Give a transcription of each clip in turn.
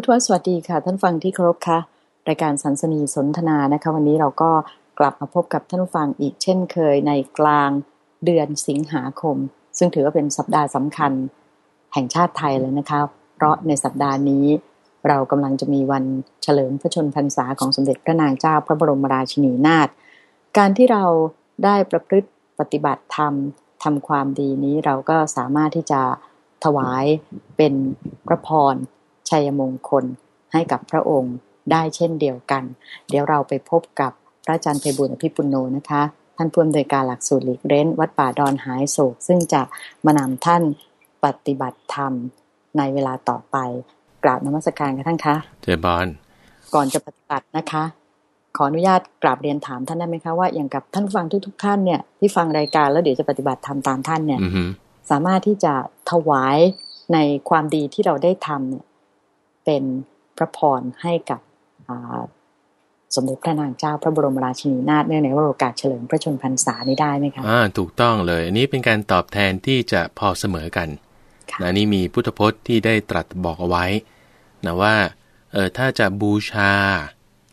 พุทธวสวัสดีค่ะ ท่านฟังที่เคารพค่ะรายการสันสนีสนทนานะคะ วันนี้เราก็กลับมาพบกับท่านฟังอีกเช่นเคยในกลางเดือนสิงหาคม ซึ่งถือว่าเป็นสัปดาห์สำคัญแห่งชาติไทยเลยนะคะ เพราะในสัปดาห์นี้ เรากำลังจะมีวันเฉลิมพระชนพรรษาของสมเด็จพระนางเจ้าพระบรมราชินีนาถการที่เราได้ประพฤติปฏิบัติธรรมทำความดีนี้เราก็สามารถที่จะถวายเป็นพระพร ชัยมงคลให้กับพระองค์ได้เช่นเดียวกัน เดี๋ยวเราไปพบกับพระอาจารย์เพบุญอภิปุโนนะคะ ท่านผู้อำนวยการหลักสูตรหลีกเร้น วัดป่าดอนหายโศก ซึ่งจะมานำท่านปฏิบัติธรรมในเวลาต่อไป กราบนมัสการกันท่านคะเจบอนก่อนจะปฏิบัตินะคะ ขออนุญาตกราบเรียนถามท่านได้ไหมคะว่าอย่างกับท่านฟังทุกๆท่านเนี่ยที่ฟังรายการแล้วเดี๋ยวจะปฏิบัติธรรมตามท่านเนี่ยอือฮึสามารถที่จะถวายในความดีที่เราได้ทำเนี่ย เป็นพระพรให้กับอ่าสมเด็จพระนางเจ้าพระบรมราชินีนาถเนื่องในวาระโอกาสเฉลิมพระชนมพรรษานี้ได้ไหมคะอ่าถูกต้องเลย อันนี้เป็นการตอบแทนที่จะพอเสมอกันค่ะนะนี่มีพุทธพจน์ที่ได้ตรัสบอกเอาไว้นะว่าเออถ้าจะบูชา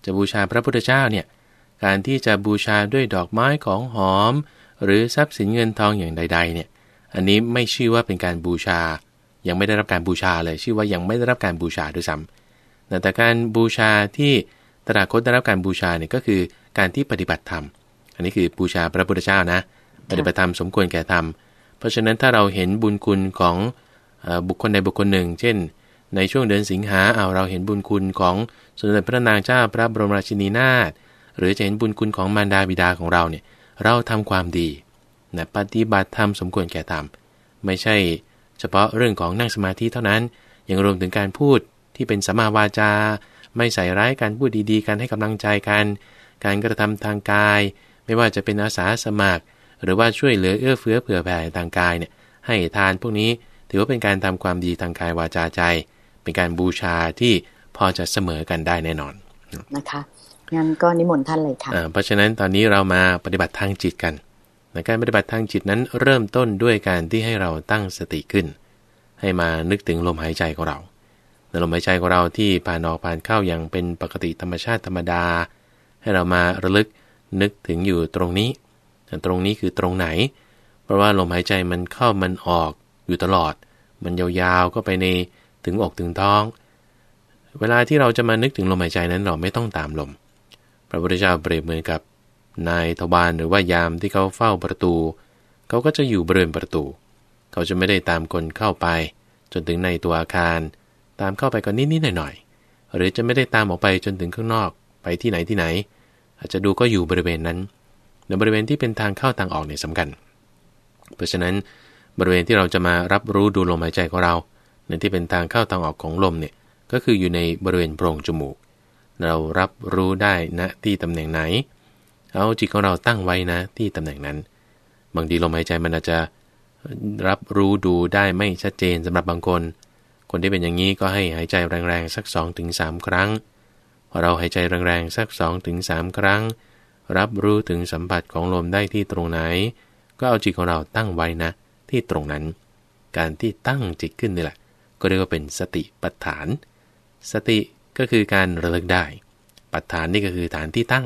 จะบูชาพระพุทธเจ้าเนี่ยการที่จะบูชาด้วยดอกไม้ของหอม หรือทรัพย์สินเงินทองอย่างใด ๆ เนี่ย อันนี้ไม่ชื่อว่าเป็นการบูชา ยังไม่ได้รับการบูชาเลย ชื่อว่ายังไม่ได้รับการบูชาด้วยซ้ำแต่แต่การบูชาที่ตถาคตได้รับการบูชาเนี่ยก็คือการที่ปฏิบัติธรรม อันนี้คือบูชาพระพุทธเจ้านะ ปฏิบัติธรรมสมควรแก่ธรรม เพราะฉะนั้นถ้าเราเห็นบุญคุณของเอ่อบุคคลใดบุคคลหนึ่ง เช่น ในช่วงเดือนสิงหาเอาเราเห็นบุญคุณของสมเด็จพระนางเจ้าพระบรมราชินีนาถ หรือจะเห็นบุญคุณของมารดาบิดาของเราเนี่ย เราทำความดีนะปฏิบัติธรรมสมควรแก่ธรรม ไม่ใช่ เฉพาะเรื่องของนั่งสมาธิเท่านั้น ยังรวมถึงการพูดที่เป็นสัมมาวาจา ไม่ใส่ร้ายการพูดดีๆ การให้กำลังใจกัน การกระทำทางกาย ไม่ว่าจะเป็นอาสาสมัคร หรือว่าช่วยเหลือเอื้อเฟื้อเผื่อแผ่ทางกายเนี่ยให้ทานพวกนี้ถือว่าเป็นการทำความดีทางกายวาจาใจ เป็นการบูชาที่พอจะเสมอกันได้แน่นอนนะคะงั้นก็นิมนต์ท่านเลยค่ะอ่าเพราะฉะนั้นตอนนี้เรามาปฏิบัติทางจิตกันใน การปฏิบัติทางจิตนั้นเริ่มต้นด้วยการที่ให้เราตั้งสติขึ้น ให้มานึกถึงลมหายใจของเราในลมหายใจของเราที่ผ่านออกผ่านเข้าอย่างเป็นปกติธรรมชาติธรรมดา ให้เรามาระลึกนึกถึงอยู่ตรงนี้แต่ตรงนี้คือตรงไหน เพราะว่าลมหายใจมันเข้ามันออกอยู่ตลอด มันยาวๆก็ไปในถึงอกถึงท้อง เวลาที่เราจะมานึกถึงลมหายใจนั้นเราไม่ต้องตามลม พระพุทธเจ้าเปรียบเหมือนกับ นายทวารหรือว่ายามที่เขาเฝ้าประตู เขาก็จะอยู่บริเวณประตู เขาจะไม่ได้ตามคนเข้าไป จนถึงในตัวอาคาร ตามเข้าไปก็นิดๆหน่อยๆหรือจะไม่ได้ตามออกไปจนถึงข้างนอกไปที่ไหนที่ไหน อาจจะดูก็อยู่บริเวณนั้นในบริเวณที่เป็นทางเข้าทางออกเนี่ยสำคัญ เพราะฉะนั้นบริเวณที่เราจะมารับรู้ดูลมหายใจของเราในที่เป็นทางเข้าทางออกของลมเนี่ยก็คืออยู่ในบริเวณโพรงจมูก เรารับรู้ได้ณที่ตำแหน่งไหน เอาจิตของเราตั้งไว้นะ ที่ตำแหน่งนั้น บางทีลมหายใจมันอาจจะรับรู้ดูได้ไม่ชัดเจนสำหรับบางคน คนที่เป็นอย่างนี้ก็ให้หายใจแรงๆสัก 2-3 ครั้ง พอเราหายใจแรงๆสัก 2-3 ครั้ง รับรู้ถึงสัมผัสของลมได้ที่ตรงไหน ก็เอาจิตของเราตั้งไว้นะ ที่ตรงนั้น การที่ตั้งจิตขึ้นนี่แหละ ก็เรียกว่าเป็นสติปัฏฐาน สติก็คือการระลึกได้ ปัฏฐานนี่ก็คือฐานที่ตั้ง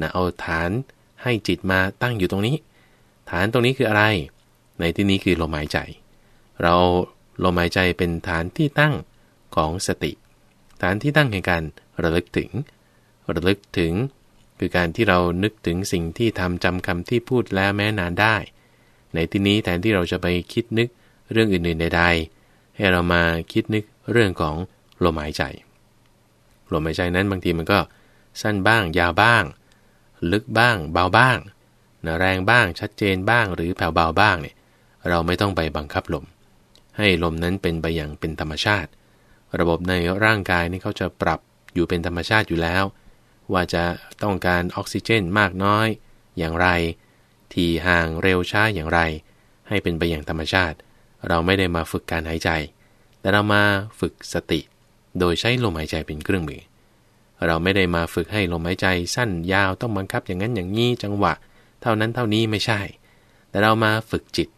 นะเอาฐานให้จิตมาตั้งอยู่ตรงนี้ ฐานตรงนี้คืออะไร ในที่นี้คือลมหายใจ เราลมหายใจเป็นฐานที่ตั้งของสติ ฐานที่ตั้งแห่งการระลึกถึง ระลึกถึง คือการที่เรานึกถึงสิ่งที่ทำจำคำที่พูดแล้วแม้นานได้ ในที่นี้แทนที่เราจะไปคิดนึกเรื่องอื่นๆใดๆให้เรามาคิดนึกเรื่องของลมหายใจลมหายใจนั้นบางทีมันก็สั้นบ้างยาวบ้าง ลึกบ้าง เบาบ้างนะแรงบ้างชัดเจนบ้างหรือแผ่วเบาบ้างเนี่ยเราไม่ต้องไปบังคับลม ให้ลมนั้นเป็นไปอย่างเป็นธรรมชาติ ระบบในร่างกายนี่เขาจะปรับอยู่เป็นธรรมชาติอยู่แล้ว ว่าจะต้องการออกซิเจนมากน้อย อย่างไร ทีห่างเร็วช้าอย่างไร ให้เป็นไปอย่างธรรมชาติ เราไม่ได้มาฝึกการหายใจ แต่เรามาฝึกสติ โดยใช้ลมหายใจเป็นเครื่องมือ เราไม่ได้มาฝึกให้ลมหายใจสั้นยาวต้องบังคับอย่างนั้นอย่างนี้จังหวะ เท่านั้นเท่านี้ไม่ใช่ แต่เรามาฝึกจิต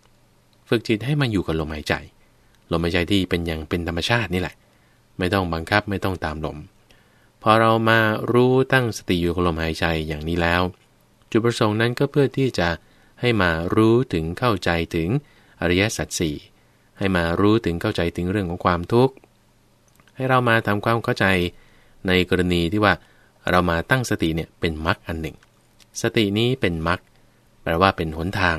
ฝึกจิตให้มาอยู่กับลมหายใจ ลมหายใจที่เป็นอย่างเป็นธรรมชาตินี่แหละ ไม่ต้องบังคับไม่ต้องตามลม พอเรามารู้ตั้งสติอยู่กับลมหายใจอย่างนี้แล้ว จุดประสงค์นั้นก็เพื่อที่จะให้มารู้ถึงเข้าใจถึงอริยสัจสี่ให้มารู้ถึงเข้าใจถึงเรื่องของความทุกข์ ให้เรามาทำความเข้าใจ ในกรณีที่ว่าเรามาตั้งสติเนี่ยเป็นมรรคอันหนึ่ง สตินี้เป็นมรรคแปลว่าเป็นหนทาง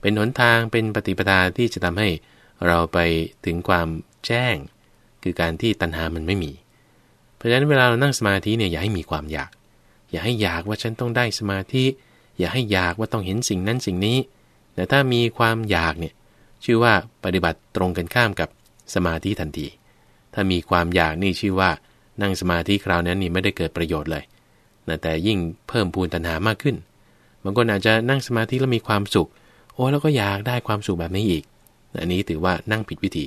เป็นหนทางเป็นปฏิปทาที่จะทำให้เราไปถึงความแจ้ง คือการที่ตัณหามันไม่มี เพราะฉะนั้นเวลาเรานั่งสมาธิเนี่ยอย่าให้มีความอยาก อย่าให้อยากว่าฉันต้องได้สมาธิ อย่าให้อยากว่าต้องเห็นสิ่งนั้นสิ่งนี้ แต่ถ้ามีความอยากเนี่ยชื่อว่าปฏิบัติตรงกันข้ามกับสมาธิทันที ถ้ามีความอยากนี่ชื่อว่า นั่งสมาธิคราวนั้นนี่ไม่ได้เกิดประโยชน์เลยแต่ยิ่งเพิ่มพูนตัณหามากขึ้น บางคนอาจจะนั่งสมาธิแล้วมีความสุข โอ้แล้วก็อยากได้ความสุขแบบนี้อีก อันนี้ถือว่านั่งผิดวิธี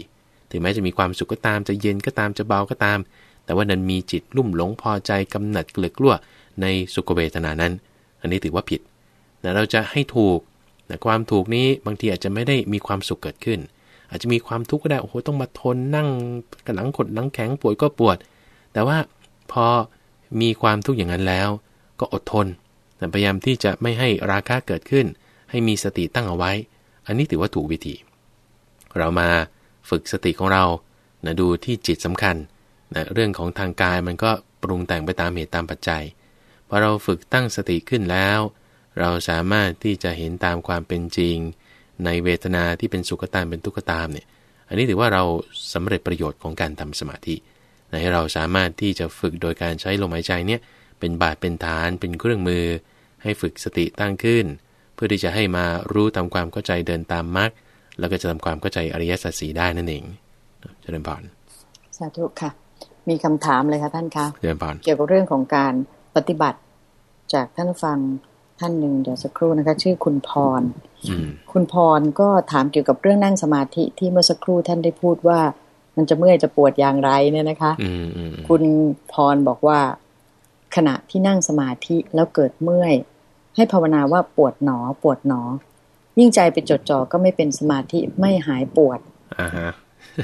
ถึงแม้จะมีความสุขก็ตาม จะเย็นก็ตาม จะเบาก็ตาม แต่ว่านั้นมีจิตลุ่มหลงพอใจกำหนัดเกลือกลัวในสุขเวทนานั้น อันนี้ถือว่าผิดแต่เราจะให้ถูกแต่ความถูกนี้บางทีอาจจะไม่ได้มีความสุขเกิดขึ้น อาจจะมีความทุกข์ก็ได้ โอ้โห ต้องมาทนนั่งกระหลังขดหลังแข็งปวดก็ปวด แต่ว่าพอมีความทุกข์อย่างนั้นแล้ว ก็อดทนแต่พยายามที่จะไม่ให้ราคะเกิดขึ้น ให้มีสติตั้งเอาไว้ อันนี้ถือว่าถูกวิธี เรามาฝึกสติของเรานะดูที่จิตสำคัญนะเรื่องของทางกายมันก็ปรุงแต่งไปตามเหตุตามปัจจัยพอเราฝึกตั้งสติขึ้นแล้ว เราสามารถที่จะเห็นตามความเป็นจริง ในเวทนาที่เป็นสุขตามเป็นทุกขตามเนี่ย อันนี้ถือว่าเราสำเร็จประโยชน์ของการทำสมาธิ ให้เราสามารถที่จะฝึกโดยการใช้ลมหายใจเนี่ยเป็นบาดเป็นฐานเป็นเครื่องมือ ให้ฝึกสติตั้งขึ้น เพื่อที่จะให้มารู้ตามความเข้าใจเดินตามมรรคแล้วก็จะทำความเข้าใจอริยสัจสีได้นั่นเองเจริญพรสาธุค่ะ มีคำถามเลยค่ะท่านคะเจริญพรเกี่ยวกับเรื่องของการปฏิบัติจากท่านฟังท่านหนึ่งเดี๋ยวสักครู่นะคะ ชื่อคุณพรคุณพรก็ถามเกี่ยวกับเรื่องนั่งสมาธิที่เมื่อสักครู่ท่านได้พูดว่า มันจะเมื่อยจะปวดอย่างไรเนี่ยนะคะคุณพรบอกว่า ขณะที่นั่งสมาธิแล้วเกิดเมื่อย ให้ภาวนาว่าปวดหนอ ปวดหนอ ยิ่งใจไปจดจ่อก็ไม่เป็นสมาธิไม่หายปวด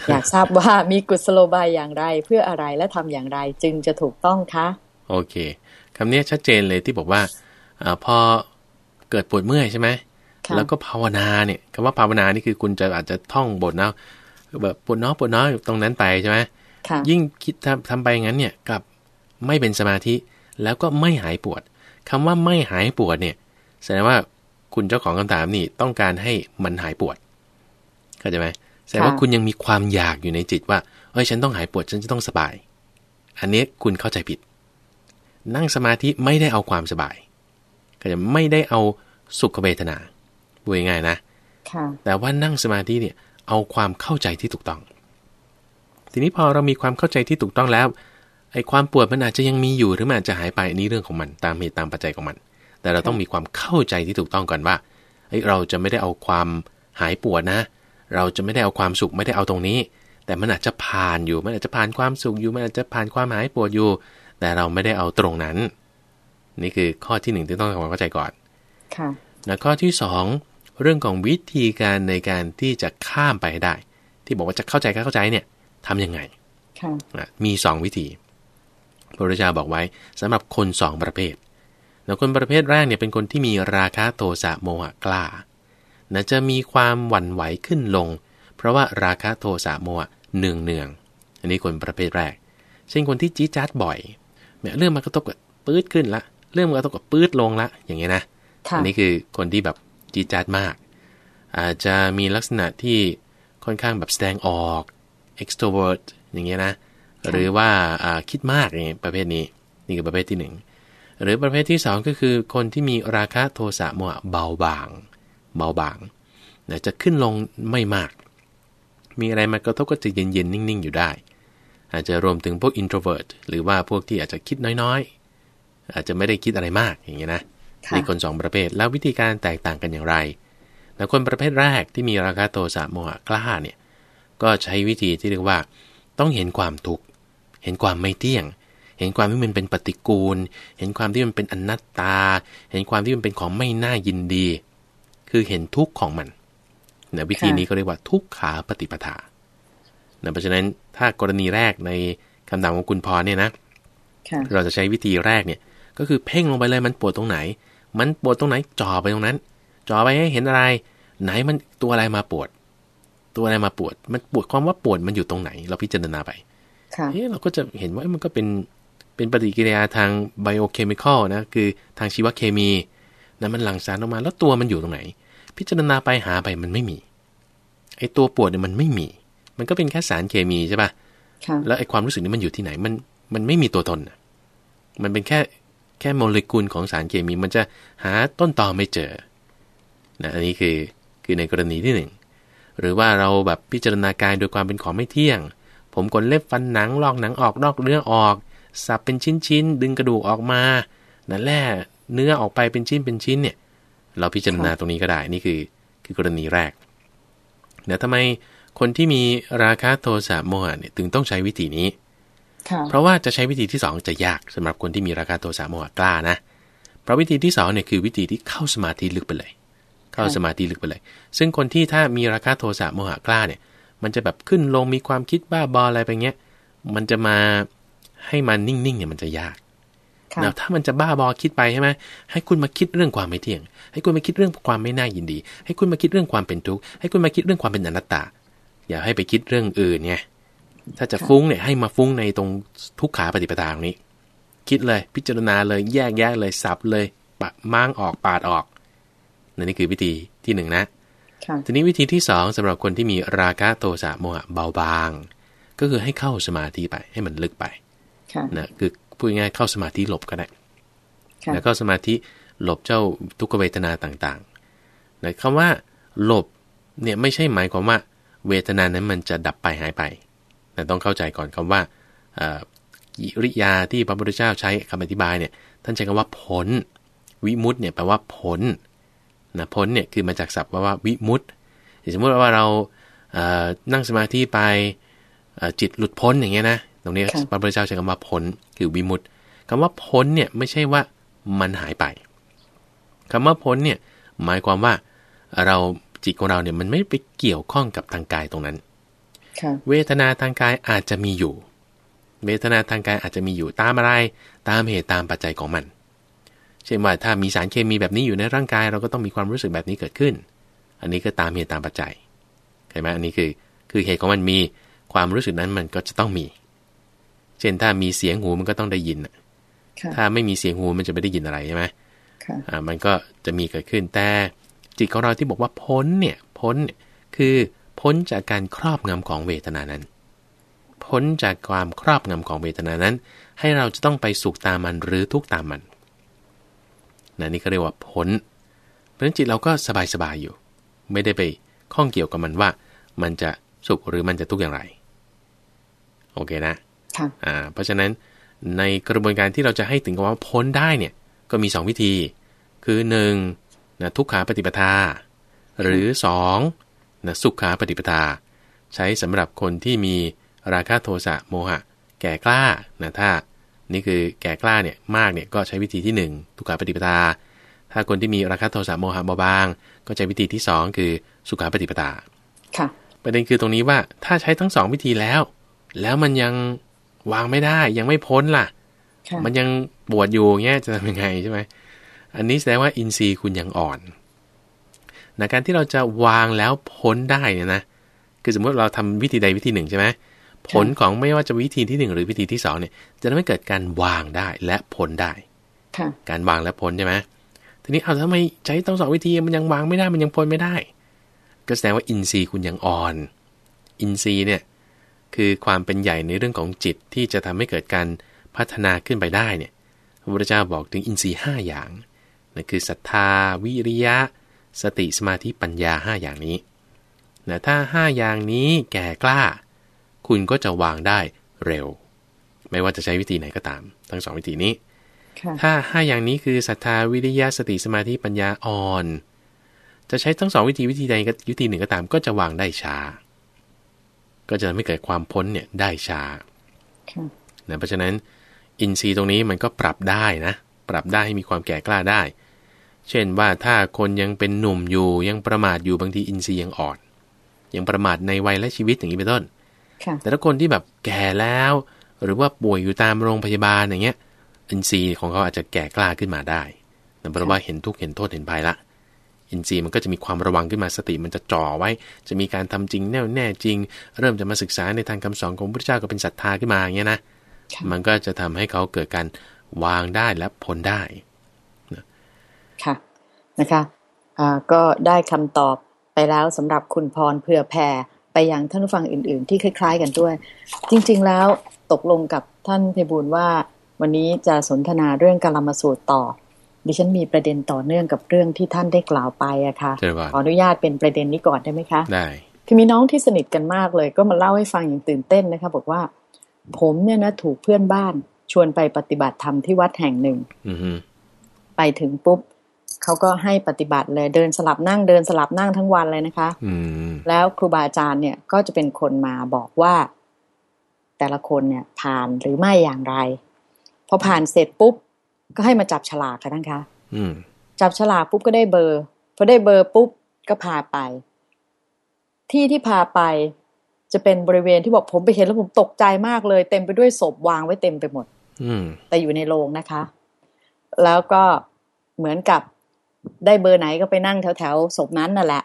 อยากทราบว่ามีกุศโลบายอย่างไรเพื่ออะไรและทำอย่างไรจึงจะถูกต้องคะ โอเคคำนี้ชัดเจนเลยที่บอกว่าอพอเกิดปวดเมื่อยใช่ไหมแล้วก็ภาวนาเนี่ยคำว่าภาวนานี่คือคุณจะอาจจะท่องบทนะ แบบปวดน้อปวดน้อตรงนั้นไปใช่ไหมยิ่งคิดทำทำไปงั้นเนี่ยกับไม่เป็นสมาธิแล้วก็ไม่หายปวดคำว่าไม่หายปวดเนี่ย แสดงว่าคุณเจ้าของคำถามนี่ต้องการให้มันหายปวดเข้าใจไหมแสดงว่าคุณยังมีความอยากอยู่ในจิตว่าเอ้ยฉันต้องหายปวดฉันจะต้องสบาย อันนี้คุณเข้าใจผิด นั่งสมาธิไม่ได้เอาความสบาย ก็จะไม่ได้เอาสุขเวทนาพูดง่ายๆนะแต่ว่านั่งสมาธิเนี่ย เอาความเข้าใจที่ถูกต้อง ทีนี้พอเรามีความเข้าใจที่ถูกต้องแล้วไอ้ความปวดมันอาจจะยังมีอยู่หรือมันอาจจะหายไปอันนี้เรื่องของมันตามเหตุตามปัจจัยของมัน แต่เราต้องมีความเข้าใจที่ถูกต้องก่อนว่าเฮ้ยเราจะไม่ได้เอาความหายปวดนะ เราจะไม่ได้เอาความสุขไม่ได้เอาตรงนี้ แต่มันอาจจะผ่านอยู่มันอาจจะผ่านความสุขอยู่มันอาจจะผ่านความหายปวดอยู่ แต่เราไม่ได้เอาตรงนั้น นี่คือข้อที่หนึ่งที่ต้องทำความเข้าใจก่อน ค่ะแล้วข้อที่สอง เรื่องของวิธีการในการที่จะข้ามไปได้ ที่บอกว่าจะเข้าใจเข้าใจเนี่ยทํำยังไงค่ะมีสองวิธีพระพุทธเจ้าบอกไว้สำหรับคนสองประเภทแล้วคนประเภทแรกเนี่ยเป็นคนที่มีราคะโทสะโมหะกล้านะจะมีความหวั่นไหวขึ้นลง เพราะว่าราคะโทสะโมหะเนืองเนืองอันนี้คนประเภทแรก เช่นคนที่จี้จัดบ่อยเนี่ยเรื่องมันกระทบกับปื๊ดขึ้นละ เรื่องมันก็ต้องกับปื๊ดลงละ อย่างเงี้ยนะ อันี้คือคนที่แบบ จีจัดมาก อาจจะมีลักษณะที่ค่อนข้างแบบแสดงออก extrovert อย่างเงี้ยนะ หรือว่าคิดมากอย่างเงี้ยประเภทนี้ นี่คือประเภทที่หนึ่งหรือประเภทที่สองก็คือคนที่มีราคะโทสะโมหะเบาบาง เบาบางนะจะขึ้นลงไม่มาก มีอะไรมากระทบก็จะเย็นๆ นิ่งๆ อยู่ได้ อาจจะรวมถึงพวก introvert หรือว่าพวกที่อาจจะคิดน้อยอาจจะไม่ได้คิดอะไรมากอย่างเงี้ยนะ มีคนสองประเภท แล้ววิธีการแตกต่างกันอย่างไรแล้วคนประเภทแรกที่มีราคะโทสะโมหะกล้าเนี่ยก็ใช้วิธีที่เรียกว่า ต้องเห็นความทุกข์เห็นความไม่เที่ยง เห็นความที่มันเป็นปฏิกูล เห็นความที่มันเป็นอนัตตา เห็นความที่มันเป็นของไม่น่ายินดี คือเห็นทุกข์ของมันนะวิธีนี้ก็เรียกว่าทุกขาปฏิปทานะเพราะฉะนั้นถ้ากรณีแรกในคำถามของคุณพรเนี่ยนะค่ะเราจะใช้วิธีแรกเนี่ยก็คือเพ่งลงไปเลยมันปวดตรงไหน มันปวดตรงไหนจ่อไปตรงนั้นจ่อไปให้เห็นอะไร ไหนมันตัวอะไรมาปวด ตัวอะไรมาปวด มันปวดความว่าปวดมันอยู่ตรงไหน เราพิจารณาไปค่ะเอ๊ะเราก็จะเห็นว่ามันก็เป็นเป็นปฏิกิริยาทางไบโอเคมีคอลนะคือทางชีวเคมีนะมันหลั่งสารออกมาแล้วตัวมันอยู่ตรงไหน พิจารณาไปหาไปมันไม่มีไอตัวปวดเนี่ยมันไม่มี มันก็เป็นแค่สารเคมีใช่ปะค่ะแล้วไอความรู้สึกนี้มันอยู่ที่ไหนมันมันไม่มีตัวตนน่ะมันเป็นแค่ แค่โมเลกุลของสารเคมีมันจะหาต้นตอไม่เจอนะอันนี้คือคือในกรณีที่หนึ่งหรือว่าเราแบบพิจารณากายโดยความเป็นของไม่เที่ยง ผมกลเล็บฟันหนังลอกหนังออกนอกเนื้อออก สับเป็นชิ้นๆดึงกระดูกออกมานั่นแหละเนื้อออกไปเป็นชิ้นเป็นชิ้นเนี่ย เราพิจารณาตรงนี้ก็ได้นี่คือคือกรณีแรกนะทำไมคนที่มีราคะโทสะโมหะเนี่ยถึงต้องใช้วิธีนี้ เพราะว่าจะใช้วิธีที่สองจะยากสำหรับคนที่มีราคะโทสะโมหะกล้านะ เพราะวิธีที่สองเนี่ยคือวิธีที่เข้าสมาธิลึกไปเลย เข้าสมาธิลึกไปเลย ซึ่งคนที่ถ้ามีราคะโทสะโมหะกล้าเนี่ย มันจะแบบขึ้นลงมีความคิดบ้าบออะไรไปเงี้ย มันจะมาให้มันนิ่งๆเนี่ยมันจะยากค่ะนะถ้ามันจะบ้าบอคิดไปใช่ไหมให้คุณมาคิดเรื่องความไม่เที่ยง ให้คุณมาคิดเรื่องความไม่น่ายินดี ให้คุณมาคิดเรื่องความเป็นทุกข์ให้คุณมาคิดเรื่องความเป็นอนัตตา อย่าให้ไปคิดเรื่องอื่นไง ถ้าจะฟุ้งเนี่ยให้มาฟุ้งในตรงทุกขาปฏิปทาตรงนี้ คิดเลยพิจารณาเลยแยกแยะเลยสับเลยปะม้างออกปาดออกนั่นนี่คือวิธีที่หนึ่งนะค่ะทีนี้วิธีที่สองสำหรับคนที่มีราคะโทสะโมหะเบาบาง ก็คือให้เข้าสมาธิไปให้มันลึกไปค่ะนะคือพูดง่ายๆเข้าสมาธิหลบก็ได้ค่ะแล้วก็สมาธิหลบเจ้าทุกขเวทนาต่างๆนะคำว่าหลบเนี่ยไม่ใช่หมายความว่าเวทนานั้นมันจะดับไปหายไป นะต้องเข้าใจก่อนคำว่าเอ่อกิริยาที่พระพุทธเจ้าใช้คำอธิบายเนี่ยท่านใช้คำว่าพ้นวิมุตต์เนี่ยแปลว่าพ้นนะพ้นเนี่ยคือมาจากศัพท์ว่าว่าวิมุตต์สมมติว่าเราเอ่อนั่งสมาธิไปเอ่อจิตหลุดพ้นอย่างเงี้ยนะตรงนี้ค่ะพระพุทธเจ้าใช้คำว่าพ้นคือวิมุตต์คำว่าพ้นเนี่ยไม่ใช่ว่ามันหายไปคำว่าพ้นเนี่ยหมายความว่าเราจิตของเราเนี่ยมันไม่ไปเกี่ยวข้องกับทางกายตรงนั้นค่ะ เวทนาทางกายอาจจะมีอยู่ เวทนาทางกายอาจจะมีอยู่ตามอะไร ตามเหตุตามปัจจัยของมัน เช่นว่าถ้ามีสารเคมีแบบนี้อยู่ในร่างกาย เราก็ต้องมีความรู้สึกแบบนี้เกิดขึ้น อันนี้ก็ตามเหตุตามปัจจัยเห็นไหมอันนี้คือคือเหตุของมันมีความรู้สึกนั้นมันก็จะต้องมี เช่นถ้ามีเสียงหูมันก็ต้องได้ยินน่ะค่ะถ้าไม่มีเสียงหูมันจะไม่ได้ยินอะไรใช่ไหมค่ะอ่ามันก็จะมีเกิดขึ้นแต่จิตของเราที่บอกว่าพ้นเนี่ยพ้นเนี่ยคือ พ้นจากการครอบงำของเวทนานั้น พ้นจากความครอบงำของเวทนานั้น ให้เราจะต้องไปสุขตามมันหรือทุกข์ตามมันนะนี่ก็เรียกว่าพ้น เพราะฉะนั้นจิตเราก็สบายๆอยู่ ไม่ได้ไปข้องเกี่ยวกับมันว่า มันจะสุขหรือมันจะทุกข์อย่างไร โอเคนะค่ะอ่า เพราะฉะนั้นในกระบวนการที่เราจะให้ถึงกับว่าพ้นได้เนี่ยก็มี 2 วิธี คือ1นะทุกขาปฏิปทา หรือ2 นะสุขขาปฏิปทา ใช้สำหรับคนที่มีราคะโทสะโมหะ แก่กล้านะถ้า นี่คือแก่กล้าเนี่ยมากเนี่ยก็ใช้วิธีที่ 1 ทุกขาปฏิปทา ถ้าคนที่มีราคะโทสะโมหะเบาบาง ก็ใช้วิธีที่ 2 คือสุขาปฏิปทาค่ะประเด็นคือตรงนี้ว่าถ้าใช้ทั้งสองวิธีแล้ว แล้วมันยังวางไม่ได้ยังไม่พ้นล่ะค่ะมันยังปวดอยู่เงี้ยจะทำยังไงใช่ไหมอันนี้แสดงว่าอินทรีย์คุณยังอ่อน ในการที่เราจะวางแล้วพ้นได้เนี่ยนะ คือสมมติเราทำวิธีใดวิธีหนึ่งใช่ไหมผลของไม่ว่าจะวิธีที่หนึ่งหรือวิธีที่สองเนี่ย จะทำให้เกิดการวางได้และพ้นได้ค่ะการวางและพ้นใช่ไหมทีนี้เอาทำไมใช้ทั้งสองวิธีมันยังวางไม่ได้มันยังพ้นไม่ได้ ก็แสดงว่าอินทรีย์คุณยังอ่อน อินทรีย์เนี่ยคือความเป็นใหญ่ในเรื่องของจิตที่จะทำให้เกิดการพัฒนาขึ้นไปได้เนี่ยพระพุทธเจ้าบอกถึงอินทรีย์ห้าอย่างนั่นคือศรัทธา วิริยะ สติสมาธิปัญญาห้าอย่างนี้นะถ้าห้าอย่างนี้แก่กล้า คุณก็จะวางได้เร็ว ไม่ว่าจะใช้วิธีไหนก็ตาม ทั้งสองวิธีนี้ค่ะถ้าห้าอย่างนี้คือศรัทธาวิริยะสติสมาธิปัญญาอ่อน จะใช้ทั้งสองวิธีวิธีใดก็วิธีหนึ่งก็ตาม ก็จะวางได้ช้า ก็จะทำให้เกิดความพ้นเนี่ยได้ช้าค่ะนะเพราะฉะนั้นอินทรีย์ตรงนี้มันก็ปรับได้นะ ปรับได้ให้มีความแก่กล้าได้ เช่นว่าถ้าคนยังเป็นหนุ่มอยู่ยังประมาทอยู่บางทีอินทรีย์ยังอ่อน ยังประมาทในวัยและชีวิตอย่างนี้เป็นต้นค่ะแต่ถ้าคนที่แบบแก่แล้ว หรือว่าป่วยอยู่ตามโรงพยาบาลอย่างเงี้ย อินทรีย์ของเขาอาจจะแก่กล้าขึ้นมาได้นั่นเพราะว่าเห็นทุกข์เห็นโทษเห็นภัยละอินทรีย์มันก็จะมีความระวังขึ้นมาสติมันจะจ่อไว้ จะมีการทำจริงแน่วแน่จริง เริ่มจะมาศึกษาในทางคำสอนของพระพุทธเจ้าก็เป็นศรัทธาขึ้นมาอย่างเงี้ยนะมันก็จะทำให้เขาเกิดการวางได้และพ้นได้ ค่ะนะคะะก็ได้คำตอบไปแล้วสำหรับคุณพรเผื่อแผ่ไปยังท่านผู้ฟังอื่น ๆ ที่คล้าย ๆ กันด้วย จริง ๆ แล้วตกลงกับท่านเพบูลว่า วันนี้จะสนทนาเรื่องกาลมาสูตรต่อ ดิฉันมีประเด็นต่อเนื่องกับเรื่องที่ท่านได้กล่าวไปอะคะ่ะขออนุญาตเป็นประเด็นนี้ก่อนได้ไหมคะได้คือมีน้องที่สนิทกันมากเลย ก็มาเล่าให้ฟังอย่างตื่นเต้นนะคะ บอกว่า ผมเนี่ยนะถูกเพื่อนบ้านชวนไปปฏิบัติธรรมที่วัดแห่งหนึ่งไปถึงปุ๊บ เขาก็ให้ปฏิบัติเลยเดินสลับนั่งเดินสลับนั่งทั้งวันเลยนะคะแล้วครูบาอาจารย์เนี่ยก็จะเป็นคนมาบอกว่า แต่ละคนเนี่ยผ่านหรือไม่อย่างไร พอผ่านเสร็จปุ๊บ ก็ให้มาจับฉลากค่ะท่านคะจับฉลากปุ๊บก็ได้เบอร์พอได้เบอร์ปุ๊บก็พาไป ที่ที่พาไปจะเป็นบริเวณที่บอกผมไปเห็นแล้วผมตกใจมากเลย เต็มไปด้วยศพวางไว้เต็มไปหมดแต่อยู่ในโรงนะคะ แล้วก็เหมือนกับ ได้เบอร์ไหนก็ไปนั่งแถวแถวศพนั้นนั่นแหละ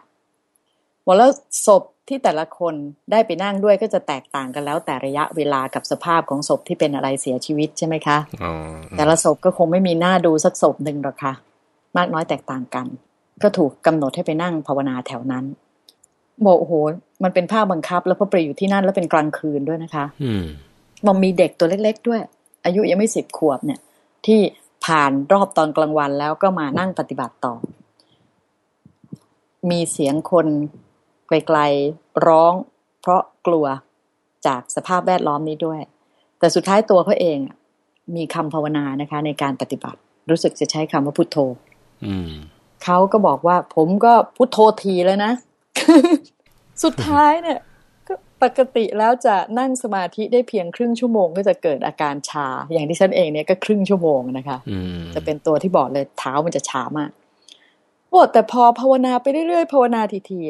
บอกแล้วศพที่แต่ละคนได้ไปนั่งด้วยก็จะแตกต่างกันแล้ว แต่ระยะเวลากับสภาพของศพที่เป็นอะไรเสียชีวิตใช่ไหมคะแต่ละศพก็คงไม่มีหน้าดูสักศพหนึ่งหรอกค่ะ มากน้อยแตกต่างกัน ก็ถูกกำหนดให้ไปนั่งภาวนาแถวนั้นบอกโอ้โห มันเป็นภาพบังคับ แล้วพอไปอยู่ที่นั่นแล้วเป็นกลางคืนด้วยนะคะ อืมมันมีเด็กตัวเล็ก ๆ ด้วย อายุยังไม่สิบขวบเนี่ย ที่ ผ่านรอบตอนกลางวันแล้วก็มานั่งปฏิบัติต่อ มีเสียงคนไกลๆร้อง เพราะกลัวจากสภาพแวดล้อมนี้ด้วย แต่สุดท้ายตัวเขาเองมีคำภาวนานะคะ ในการปฏิบัติ รู้สึกจะใช้คำว่าพุทโธเขาก็บอกว่า ผมก็พุทโธทีแล้วนะ สุดท้ายเนี่ย ปกติแล้วจะนั่งสมาธิได้เพียงครึ่งชั่วโมงก็จะเกิดอาการชา อย่างที่ฉันเองเนี่ยก็ครึ่งชั่วโมงนะคะจะเป็นตัวที่บอกเลยเท้ามันจะชามากโอ้แต่พอภาวนาไปเรื่อยๆภาวนาที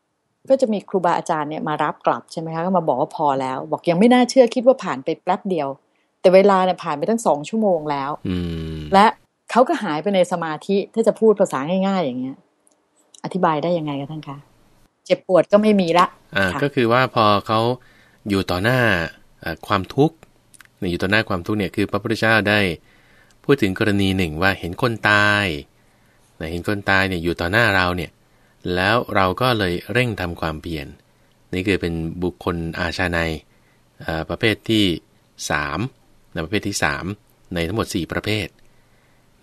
ๆก็จะมีครูบาอาจารย์เนี่ยมารับกลับใช่ไหมคะก็มาบอกว่าพอแล้ว บอกยังไม่น่าเชื่อคิดว่าผ่านไปแป๊บเดียว แต่เวลาเนี่ยผ่านไปตั้งสองชั่วโมงแล้วและเขาก็หายไปในสมาธิถ้าจะพูดภาษาง่ายๆอย่างเงี้ย อธิบายได้ยังไงกันท่านคะ เจ็บปวดก็ไม่มีละอ่าก็คือว่าพอเขาอยู่ต่อหน้าความทุกข์อยู่ต่อหน้าความทุกข์เนี่ยคือพระพุทธเจ้าได้ พูดถึงกรณีหนึ่งว่าเห็นคนตายเห็นคนตายเนี่ยอยู่ต่อหน้าเราเนี่ยแล้วเราก็เลยเร่งทำความเพียรนี่คือเป็นบุคคลอาชาในประเภทที่3ในประเภทที่ 3 ในทั้งหมด 4 ประเภท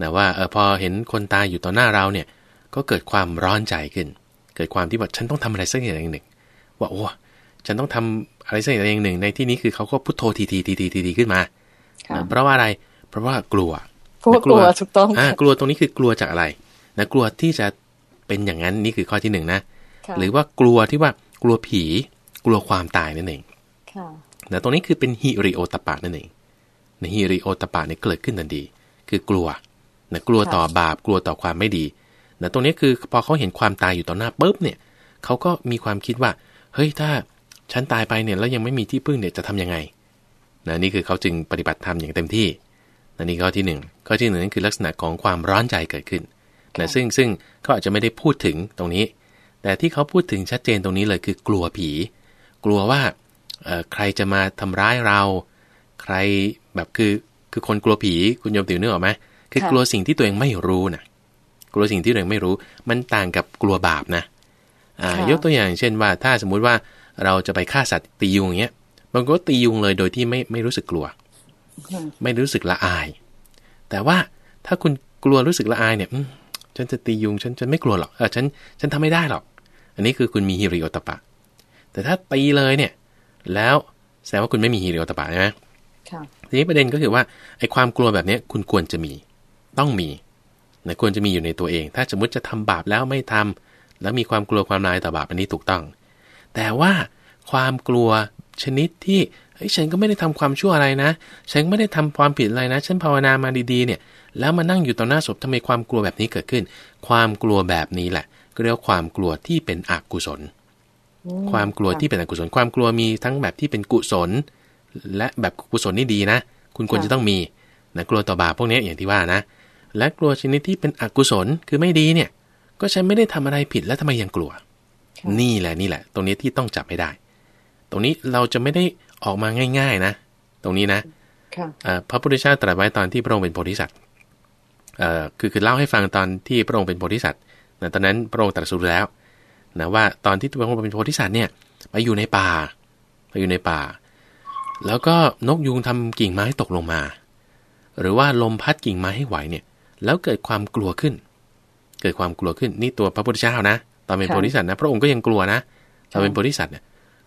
นะว่าเออพอเห็นคนตายอยู่ต่อหน้าเราเนี่ยก็เกิดความร้อนใจขึ้น เกิดความที่ว่าฉันต้องทำอะไรสักอย่างหนึ่ง ว่าโอ้ฉันต้องทำอะไรสักอย่างหนึ่ง ในที่นี้คือเขาก็พุทโธทีทีทีทีทีทีขึ้นมา เพราะว่าอะไร เพราะว่ากลัวกลัวถูกต้องอ่ากลัวตรงนี้คือกลัวจากอะไรนะกลัวที่จะเป็นอย่างนั้นนี่คือข้อที่หนึ่งนะ หรือว่ากลัวที่ว่ากลัวผี กลัวความตายนั่นเองนะตรงนี้คือเป็นฮิริโอตปะนั่นเองในฮิริโอตปะเนี่ยเกิดขึ้นทันทีคือกลัวนะกลัวต่อบาปกลัวต่อความไม่ดี นะตรงนี้คือพอเขาเห็นความตายอยู่ต่อหน้าปุ๊บเนี่ยเขาก็มีความคิดว่า เฮ้ยถ้าฉันตายไปเนี่ยแล้วยังไม่มีที่พึ่งเนี่ยจะทํำยังไงนะนี่คือเขาจึงปฏิบัติธรรมอย่างเต็มที่นะนี่ข้อที่1ข้อที่หนึ่งนั่นคือลักษณะของความร้อนใจเกิดขึ้นนะซึ่งซึ่งเขาอาจจะไม่ได้พูดถึงตรงนี้ แต่ที่เขาพูดถึงชัดเจนตรงนี้เลยคือกลัวผี กลัวว่าใครจะมาทำร้ายเรา ใครแบบคือคือคนกลัวผีคุณโยมติ๋วนึกออกไหมคือกลัวสิ่งที่ตัวเองไม่รู้นะ กลัวสิ่งที่เราไม่รู้ มันต่างกับกลัวบาปนะอ่ายกตัวอย่างเช่นว่า ถ้าสมมุติว่าเราจะไปฆ่าสัตว์ตียุงอย่างเงี้ยบางคนก็ตียุงเลยโดยที่ไม่ไม่รู้สึกกลัว ไม่รู้สึกละอาย แต่ว่าถ้าคุณกลัวรู้สึกละอายเนี่ยฉันจะตียุงฉันฉันไม่กลัวหรอกเออฉันฉันทำไม่ได้หรอก อันนี้คือคุณมีฮิริโอตปะ แต่ถ้าตีเลยเนี่ย แล้วแสดงว่าคุณไม่มีฮิริโอตปะใช่ไหมทีนี้ประเด็นก็คือว่าไอ้ความกลัวแบบนี้คุณควรจะมี ต้องมี นะควรจะมีอยู่ในตัวเอง ถ้าสมมติจะทำบาปแล้วไม่ทำแล้วมีความกลัวความนายต่อบาปอันนี้ถูกต้อง แต่ว่าความกลัวชนิดที่เฮ้ยฉันก็ไม่ได้ทำความชั่วอะไรนะ ฉันไม่ได้ทำความผิดอะไรนะ ฉันภาวนามาดีๆเนี่ย แล้วมานั่งอยู่ต่อหน้าศพทำไมความกลัวแบบนี้เกิดขึ้น ความกลัวแบบนี้แหละก็เรียกว่าความกลัวที่เป็นอกุศล ความกลัวที่เป็นอกุศล ความกลัวมีทั้งแบบที่เป็นกุศล และแบบกุศลนี่ดีนะ คุณควรจะต้องมีนะกลัวต่อบาปพวกนี้อย่างที่ว่านะ และกลัวชนิดที่เป็นอกุศลคือไม่ดีเนี่ย ก็ฉันไม่ได้ทำอะไรผิดแล้วทำไมยังกลัว นี่แหละนี่แหละ ตรงนี้ที่ต้องจับให้ได้ ตรงนี้เราจะไม่ได้ออกมาง่าย ๆ นะ ตรงนี้นะพระพุทธเจ้าตรัสไว้ตอนที่พระองค์เป็นโพธิสัตว์คือคือเล่าให้ฟังตอนที่พระองค์เป็นโพธิสัตว์นะตอนนั้นพระองค์ตรัสรู้แล้วนะว่าตอนที่พระองค์เป็นโพธิสัตว์เนี่ยไปอยู่ในป่าไปอยู่ในป่า แล้วก็นกยุงทำกิ่งไม้ตกลงมา หรือว่าลมพัดกิ่งไม้ให้ไหวเนี่ย แล้วเกิดความกลัวขึ้น เกิดความกลัวขึ้นนี่ตัวพระพุทธเจ้านะตอนเป็นโพธิสัตว์นะพระองค์ก็ยังกลัวนะตอนเป็นโพธิสัตว์เนี่ย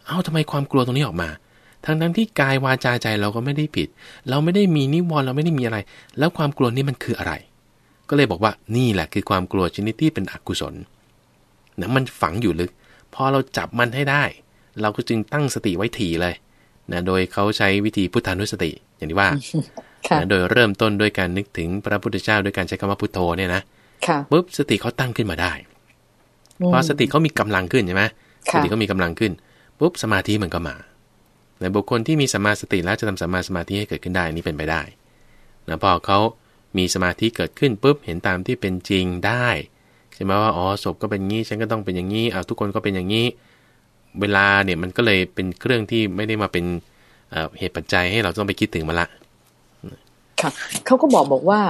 เอ้าทำไมความกลัวตรงนี้ออกมา ทั้งทั้งที่กายวาจาใจเราก็ไม่ได้ผิด เราไม่ได้มีนิวรณ์เราไม่ได้มีอะไร แล้วความกลัวนี้มันคืออะไร ก็เลยบอกว่านี่แหละคือความกลัวชนิดที่เป็นอกุศลนะมันฝังอยู่ลึก พอเราจับมันให้ได้ เราก็จึงตั้งสติไว้ถี่เลยนะโดยเขาใช้วิธีพุทธานุสติ อย่างที่ว่า นะโดยเริ่มต้นด้วยการนึกถึงพระพุทธเจ้าด้วยการใช้คำว่าพุทโธเนี่ยนะปุ๊บสติเขาตั้งขึ้นมาได้พอสติเขามีกำลังขึ้นใช่ไหมสติเขามีกำลังขึ้นปุ๊บสมาธิมันก็มาในบุคคลที่มีสมาสติแล้วจะทำสมาสมาธิให้เกิดขึ้นได้นี่เป็นไปได้นะพอเขามีสมาธิเกิดขึ้นปุ๊บเห็นตามที่เป็นจริงได้ใช่ไหมว่าอ๋อศพก็เป็นงี้ฉันก็ต้องเป็นอย่างนี้เอาทุกคนก็เป็นอย่างนี้ เวลาเนี่ยมันก็เลยเป็นเครื่องที่ไม่ได้มาเป็นเหตุปัจจัยให้เราต้องไปคิดถึงมาละ ค่ะเขาก็บอกบอกว่า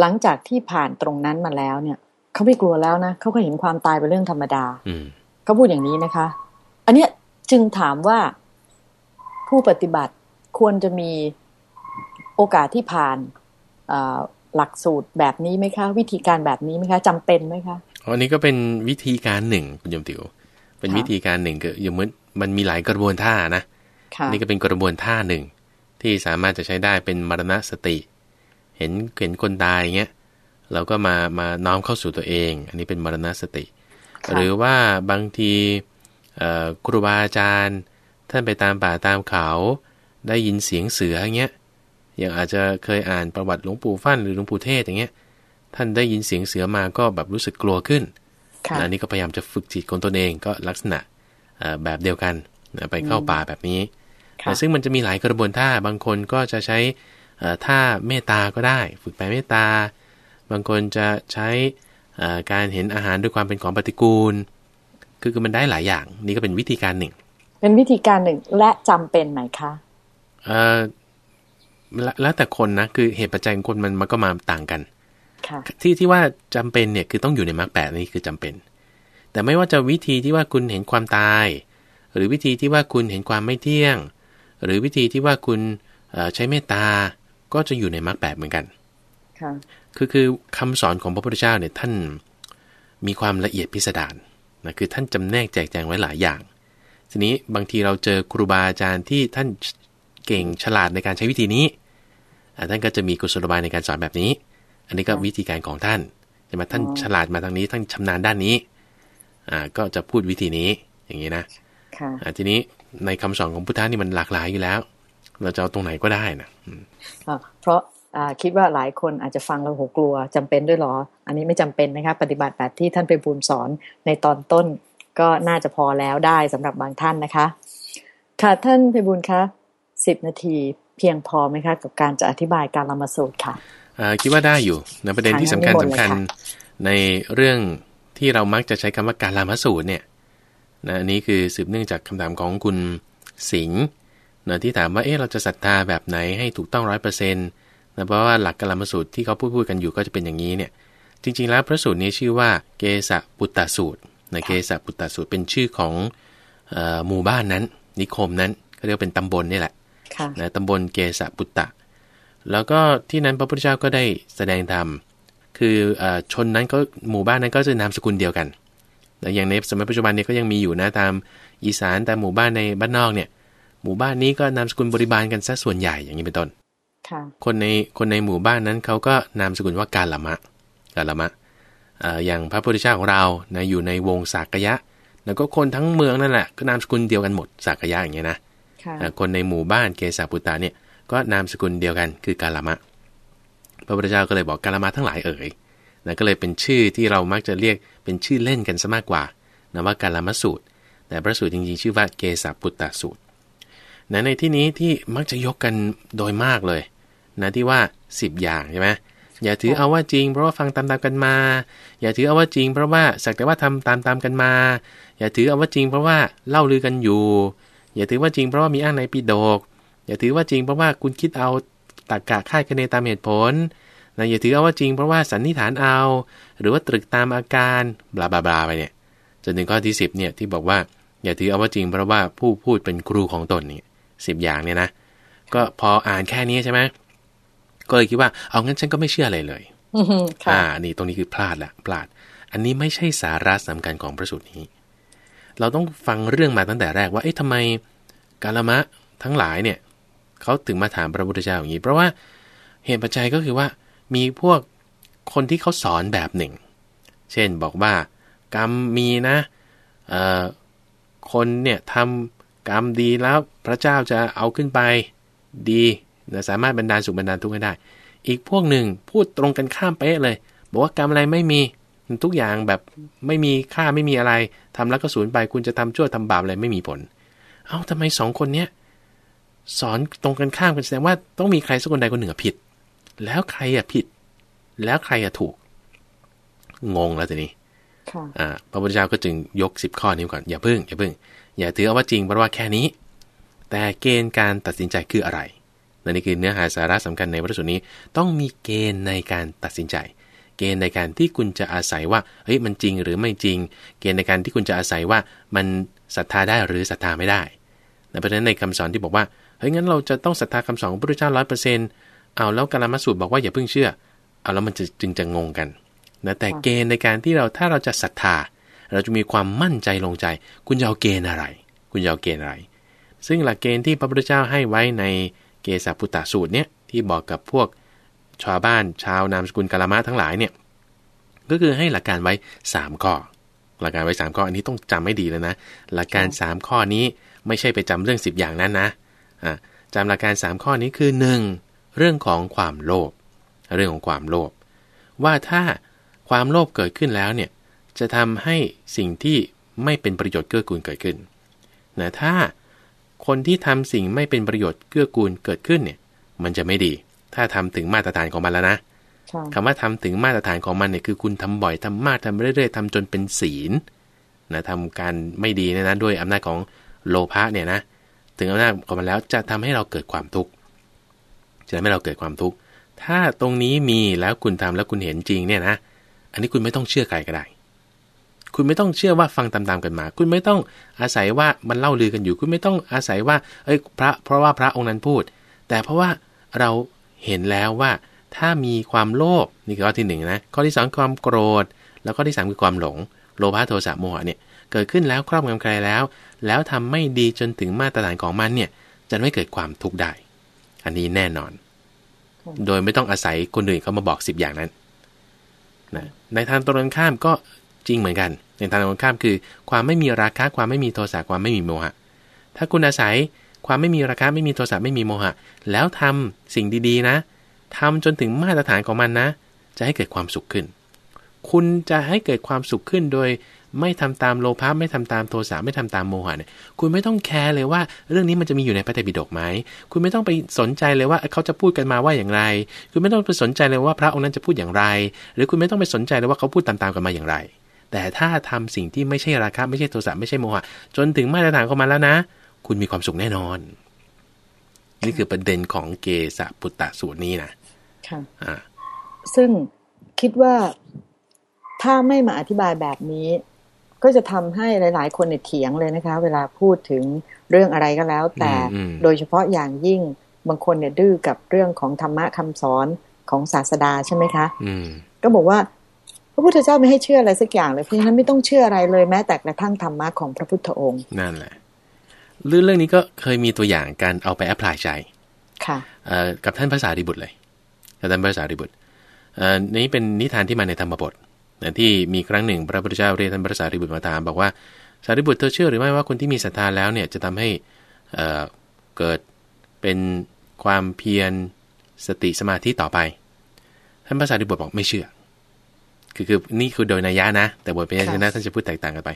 หลังจากที่ผ่านตรงนั้นมาแล้วเนี่ยเขาไม่กลัวแล้วนะเขาก็เห็นความตายเป็นเรื่องธรรมดาเขาพูดอย่างนี้นะคะ อันเนี้ยจึงถามว่าผู้ปฏิบัติควรจะมีโอกาสที่ผ่านหลักสูตรแบบนี้ไหมคะ วิธีการแบบนี้ไหมคะจำเป็นไหมคะอันนี้ก็เป็นวิธีการหนึ่งคุณยมติว เป็นวิธีการหนึ่งก็อย่างเหมือนมันมีหลายกระบวนท่านะนี่ก็เป็นกระบวนท่าหนึ่งที่สามารถจะใช้ได้เป็นมรณสติ เห็นเห็นคนตายอย่างเงี้ยเราก็มามาน้อมเข้าสู่ตัวเอง อันนี้เป็นมรณสติ หรือว่าบางทีครูบาอาจารย์ ท่านไปตามป่าตามเขาได้ยินเสียงเสืออย่างเงี้ยอย่างอาจจะเคยอ่านประวัติหลวงปู่ฟั่นหรือหลวงปู่เทศอย่างเงี้ย ท่านได้ยินเสียงเสือมาก็แบบรู้สึกกลัวขึ้นอันนี้ก็พยายามจะฝึกจิตของตนเองก็ลักษณะแบบเดียวกันไปเข้าป่าแบบนี้ ซึ่งมันจะมีหลายกระบวนท่าบางคนก็จะใช้ ท่าเมตตาก็ได้ ฝึกไปเมตตา บางคนจะใช้การเห็นอาหารด้วยความเป็นของปฏิกูล คือคือมันได้หลายอย่าง นี่ก็เป็นวิธีการหนึ่ง เป็นวิธีการหนึ่งและจำเป็นไหมคะแล้วแต่คนนะคือเหตุปัจจัยของคนมันมันก็มาต่างกันที่ที่ว่าจำเป็นเนี่ยคือต้องอยู่ในมรรคแปดนี่คือจำเป็น แต่ไม่ว่าจะวิธีที่ว่าคุณเห็นความตาย หรือวิธีที่ว่าคุณเห็นความไม่เที่ยง หรือวิธีที่ว่าคุณใช้เมตตา ก็จะอยู่ในมรรคแปดเหมือนกันคือคือคำสอนของพระพุทธเจ้าเนี่ยท่านมีความละเอียดพิสดารนะคือท่านจำแนกแจกแจงไว้หลายอย่าง ทีนี้บางทีเราเจอครูบาอาจารย์ที่ท่านเก่งฉลาดในการใช้วิธีนี้ท่านก็จะมีกุศโลบายในการสอนแบบนี้ อันนี้ก็วิธีการของท่านใช่ไหมท่านฉลาดมาทางนี้ท่านชำนาญด้านนี้อ่าก็จะพูดวิธีนี้อย่างนี้นะค่ะทีนี้ในคำสอนของพุทธะนี่มันหลากหลายอยู่แล้ว เราจะเอาตรงไหนก็ได้นะเพราะคิดว่าหลายคนอาจจะฟังแล้วโหกลัวจำเป็นด้วยหรอ อันนี้ไม่จำเป็นนะคะปฏิบัติแบบที่ท่านไปบูญสอนในตอนต้นก็น่าจะพอแล้วได้สำหรับบางท่านนะคะ ค่ะท่านไปบุญคะสิบนาทีเพียงพอไหมคะกับการจะอธิบายการละมาสูตรค่ะคิดว่าได้อยู่ในประเด็นที่สำคัญสำคัญในเรื่องที่เรามักจะใช้คำว่าการละมาสูตรเนี่ยนะอันนี้คือสืบเนื่องจากคำถามของคุณสิงห์ นะที่ถามว่าเอ๊ะเราจะศรัทธาแบบไหนให้ถูกต้องร้อยเปอร์เซ็นต์นะเพราะว่าหลักกลามสูตรที่เขาพูดพูดกันอยู่ก็จะเป็นอย่างนี้เนี่ยจริงๆแล้วพระสูตรนี้ชื่อว่าเกสะปุตตสูตรนะเกสะปุตตสูตรเป็นชื่อของหมู่บ้านนั้น นิคมนั้นเขาเรียกเป็นตำบลนี่แหละนะตำบลเกสะปุตตะ แล้วก็ที่นั้นพระพุทธเจ้าก็ได้แสดงธรรมคืออชนนั้นก็หมู่บ้านนั้นก็จะนามสกุลเดียวกันแต่อย่างในสมัยปัจจุบันนี้ก็ยังมีอยู่นะตามอีสานแต่หมู่บ้านในบ้านนอกเนี่ย หมู่บ้านนี้ก็นามสกุลบริบาลกันซะส่วนใหญ่อย่างนี้เป็นต้นคนในคนในหมู่บ้านนั้นเขาก็นามสกุลว่ากาลมะกาลมะอย่างพระพุทธเจ้าของเรานะอยู่ในวงสากยะ แล้วก็คนทั้งเมืองนั่นแหละก็นามสกุลเดียวกันหมดสากยะอย่างเงี้ยนะคนในหมู่บ้านเกสาปุตตาเนี่ยก็นามสกุลเดียวกันคือกาลามะ พระพุทธเจ้าก็เลยบอกกาลามะทั้งหลายเอ่ยนะก็เลยเป็นชื่อที่เรามักจะเรียกเป็นชื่อเล่นกันซะมากกว่านะว่ากาลามสูตร แต่พระสูตรจริงๆชื่อว่าเกสาปุตตาสูตร นะในที่นี้ที่มักจะยกกันโดยมากเลยนะที่ว่า 10 อย่างใช่ไหมอย่าถือเอาว่าจริงเพราะว่าฟังตามตามกันมา อย่าถือเอาว่าจริง เพราะว่าสักแต่ว่าทำตามตามกันมา อย่าถือเอาว่าจริง เพราะว่าเล่าลือกันอยู่ อย่าถือว่าจริงเพราะว่ามีอ้างในปีดก อย่าถือว่าจริงเพราะว่าคุณคิดเอาตรกกะค่าดคะเนตามเหตุผลนะอย่าถือเอาว่าจริงเพราะว่าสันนิษฐานเอา หรือว่าตรึกตามอาการบลาบลาบลาไปเนี่ยจนถึงข้อที่10เนี่ยที่บอกว่า อย่าถือเอาว่าจริงเพราะว่าผู้พูดเป็นครูของตนเนี่ย สิบอย่างเนี่ยนะ ก็พออ่านแค่นี้ใช่ไหมก็เลยคิดว่าเอางั้นฉันก็ไม่เชื่ออะไรเลยอ่านี่ตรงนี้คือพลาดละพลาด อันนี้ไม่ใช่สาระสำคัญของพระสูตรนี้ เราต้องฟังเรื่องมาตั้งแต่แรกว่าเอ๊ะทำไมกาลมะทั้งหลายเนี่ยเขาถึงมาถามพระพุทธเจ้าอย่างนี้ เพราะว่าเหตุปัจจัยก็คือว่ามีพวกคนที่เขาสอนแบบหนึ่ง เช่นบอกว่ากรรมมีนะคนเนี่ยทำ กรรมดีแล้วพระเจ้าจะเอาขึ้นไปดีนะสามารถบรรดาลสุขบรรดาลทุกข์ให้ได้ อีกพวกหนึ่งพูดตรงกันข้ามเป๊ะเลย บอกว่ากรรมอะไรไม่มีทุกอย่างแบบไม่มีค่าไม่มีอะไรทำแล้วก็สูญไปคุณจะทำชั่วทำบาปอะไรไม่มีผล เอา้าทำไมสองคนเนี้ยสอนตรงกันข้ามกันแสดงว่าต้องมีใครสักคนใดคนหนึ่งผิด แล้วใครอะผิด แล้วใครอะถูก งงแล้วทีนี้อ่าพระพุทธเจ้าก็จึงยกสิบข้อนี้ก่อนอย่าพึ่งอย่าพึ่ง อย่าถือเอาว่าจริงเพราะว่าแค่นี้ แต่เกณฑ์การตัดสินใจคืออะไรนี่คือเนื้อหาสาระสำคัญในพระสูตรนี้ ต้องมีเกณฑ์ในการตัดสินใจ เกณฑ์ในการที่คุณจะอาศัยว่าเฮ้ยมันจริงหรือไม่จริง เกณฑ์ในการที่คุณจะอาศัยว่ามันศรัทธาได้หรือศรัทธาไม่ได้เพราะฉะนั้นในคำสอนที่บอกว่าเฮ้ยงั้นเราจะต้องศรัทธาคำสอนของพระพุทธเจ้าร้อยเปอร์เซ็นต์เอาแล้วกาลมัสูตรบอกว่าอย่าเพิ่งเชื่อเอาแล้วมันจะจึงจะงงกันนะแต่เกณฑ์ในการที่เราถ้าเราจะศรัทธา เราจะมีความมั่นใจลงใจ คุณจะเอาเกณฑ์อะไร คุณจะเอาเกณฑ์อะไร ซึ่งหลักเกณฑ์ที่พระพุทธเจ้าให้ไว้ในเกสาพุตตสูตรเนี่ยที่บอกกับพวกชาวบ้านชาวนามสกุลกาลมะทั้งหลายเนี่ยก็คือให้หลักการไว้ 3 ข้อ หลักการไว้ 3 ข้ออันนี้ต้องจำไม่ดีเลยนะ หลักการ 3 ข้อนี้ไม่ใช่ไปจำเรื่อง 10 อย่างนั้นนะะจำหลักการ 3 ข้อนี้คือ 1. เรื่องของความโลภ เรื่องของความโลภ ว่าถ้าความโลภเกิดขึ้นแล้วเนี่ย จะทำให้สิ่งที่ไม่เป็นประโยชน์เกื้อกูลเกิดขึ้นนะถ้าคนที่ทำสิ่งไม่เป็นประโยชน์เกื้อกูลเกิดขึ้นเนี่ย มันจะไม่ดี ถ้าทำถึงมาตรฐานของมันแล้วนะคำว่าทำถึงมาตรฐานของมันเนี่ยคือคุณทำบ่อยทำมากทำเรื่อยๆทำจนเป็นศีลนะทำการไม่ดีเนี่ยนะด้วยอำนาจของโลภะเนี่ยนะถึงอำนาจของมันแล้วจะทำให้เราเกิดความทุกข์จะทำให้เราเกิดความทุกข์ถ้าตรงนี้มีแล้วคุณทำแล้วคุณเห็นจริงเนี่ยนะ อันนี้คุณไม่ต้องเชื่อใครก็ได้ คุณไม่ต้องเชื่อว่าฟังตามๆกันมา คุณไม่ต้องอาศัยว่ามันเล่าลือกันอยู่ คุณไม่ต้องอาศัยว่า เอ้ยพระเพราะว่าพระองค์นั้นพูด แต่เพราะว่าเราเห็นแล้วว่า ถ้ามีความโลภนี่คือข้อที่หนึ่งนะข้อที่สองความโกรธ แล้วข้อที่สามคือความหลง โลภะโทสะโมหะเนี่ยเกิดขึ้นแล้วครอบงำใครแล้ว แล้วทำไม่ดีจนถึงมาตรฐานของมันเนี่ยจะไม่เกิดความทุกข์ได้ อันนี้แน่นอน โดยไม่ต้องอาศัยคนอื่นเขามาบอกสิบอย่างนั้นนะในทางตรงข้ามก็ จริงเหมือนกัน ในทางตรงข้ามคือ ความไม่มีราคะความไม่มีโทสะความไม่มีโมหะ ถ้าคุณอาศัยความไม่มีราคะไม่มีโทสะไม่มีโมหะ แล้วทำสิ่งดีๆนะทำจนถึงมาตรฐานของมันนะ จะให้เกิดความสุขขึ้น คุณจะให้เกิดความสุขขึ้นโดยไม่ทำตามโลภะไม่ทำตามโทสะไม่ทำตามโมหะเนี่ยคุณไม่ต้องแคร์เลยว่า เรื่องนี้มันจะมีอยู่ในพระไตรปิฎกไหมคุณไม่ต้องไปสนใจเลยว่าเขาจะพูดกันมาว่าอย่างไร คุณไม่ต้องไปสนใจเลยว่าพระองค์นั้นจะพูดอย่างไร หรือคุณไม่ต้องไปสนใจเลยว่าเขาพูดตามๆกันมาอย่างไร แต่ถ้าทำสิ่งที่ไม่ใช่ราคะไม่ใช่โทสะไม่ใช่โมหะ จนถึงมาตรฐานของมันแล้วนะ คุณมีความสุขแน่นอน นี่คือประเด็นของเกสะปุตตะสูตรนี้นะค่ะอ่าซึ่งคิดว่าถ้าไม่มาอธิบายแบบนี้ ก็จะทำให้หลาย ๆ คนเนี่ยเถียงเลยนะคะ เวลาพูดถึงเรื่องอะไรก็แล้ว แต่โดยเฉพาะอย่างยิ่งบางคนเนี่ยดื้อกับเรื่องของธรรมะคำสอนของศาสดาใช่ไหมคะก็บอกว่า ระพุทธเจ้าไม่ให้เชื่ออะไรสักอย่างเลยเพราะฉะนั้นไม่ต้องเชื่ออะไรเลยแม้แต่กระทั่งธรรมะของพระพุทธองค์นั่นแหละเรื่องเรื่องนี้ก็เคยมีตัวอย่างการเอาไปแอพพลายใจค่ะกับท่านภาษาดิบุตรเลยกับท่านภาษาดิบุตรนี้เป็นนิทานที่มาในธรรมบทที่มีครั้งหนึ่งพระพุทธเจ้าเรียกท่านภาษาดิบุตรมาถามบอกว่าสารีบุตรเธอเชื่อหรือไม่ว่าคนที่มีศรัทธาแล้วเนี่ยจะทำให้เกิดเป็นความเพียรสติสมาธิต่อไป ท่านภาษาดิบุตรบอกไม่เชื่อ คือคือนี่คือโดยนัยยะนะ แต่บทเป็นยันะท่านจะพูดแตกต่างกันไป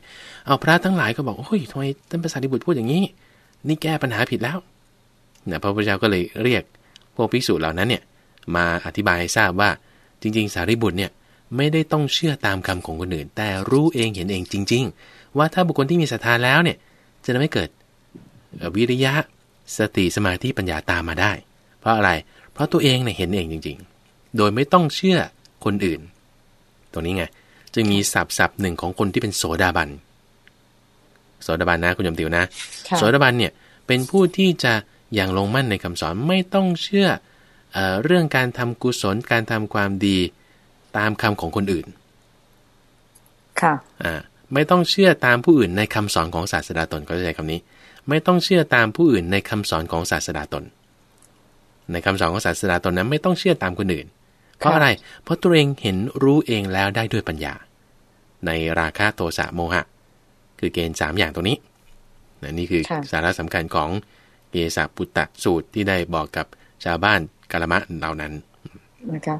เอาพระทั้งหลายก็บอกโอ้ยทำไมท่านภาษาดิบุตรพูดอย่างนี้ นี่แก้ปัญหาผิดแล้วนะพระพุทธเจ้าก็เลยเรียกพวกภิกษุเหล่านั้นเนี่ยมาอธิบายให้ทราบว่าจริง ๆ สารีบุตรเนี่ยไม่ได้ต้องเชื่อตามคำของคนอื่น แต่รู้เองเห็นเองจริง ๆ ว่าถ้าบุคคลที่มีศรัทธาแล้วเนี่ยจะทำให้เกิดวิริยะสติสมาธิปัญญาตามมาได้ เพราะอะไร เพราะตัวเองเนี่ยเห็นเองจริง ๆ โดยไม่ต้องเชื่อคนอื่น ตรงนี้ไง จึงมีศัพท์ศัพท์หนึ่งของคนที่เป็นโสดาบัน โสดาบันนะคุณยมติวนะค่ะโสดาบันเนี่ยเป็นผู้ที่จะอย่างลงมั่นในคำสอนไม่ต้องเชื่อเออเรื่องการทำกุศลการทำความดีตามคำของคนอื่น ค่ะอ่าไม่ต้องเชื่อตามผู้อื่นในคำสอนของศาสดาตนก็จะใช้คำนี้ ไม่ต้องเชื่อตามผู้อื่นในคำสอนของศาสดาตน ในคำสอนของศาสดาตนนั้นไม่ต้องเชื่อตามคนอื่น เพราะอะไร เพราะตัวเองเห็นรู้เองแล้วได้ด้วยปัญญา ในราคะโทสะโมหะ คือเกณฑ์สามอย่างตรงนี้นะนี่คือค่ะสาระสำคัญของเกสาปุตตะสูตรที่ได้บอกกับชาวบ้านกาลมะเหล่านั้นนะคะ